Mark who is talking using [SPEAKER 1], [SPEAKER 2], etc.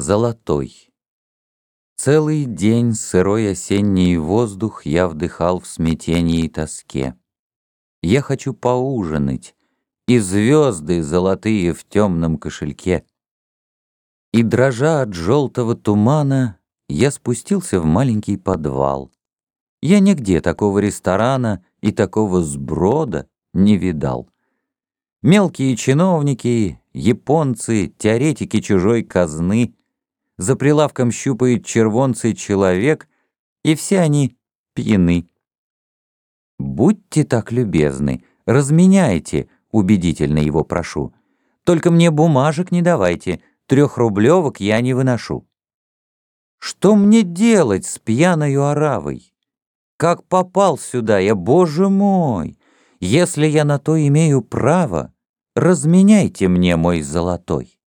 [SPEAKER 1] Золотой. Целый день сырой осенний воздух Я вдыхал в смятении и тоске. Я хочу поужинать, и звезды золотые в темном кошельке. И дрожа от желтого тумана, я спустился в маленький подвал. Я нигде такого ресторана и такого сброда не видал. Мелкие чиновники, японцы, теоретики чужой казны, за прилавком щупает червонцый человек, и все они пьяны. «Будьте так любезны, разменяйте», — убедительно его прошу. «Только мне бумажек не давайте, трехрублевок я не выношу». Что мне делать с пьяною оравой? Как попал сюда я, боже мой! Если я на то имею право, разменяйте мне мой золотой.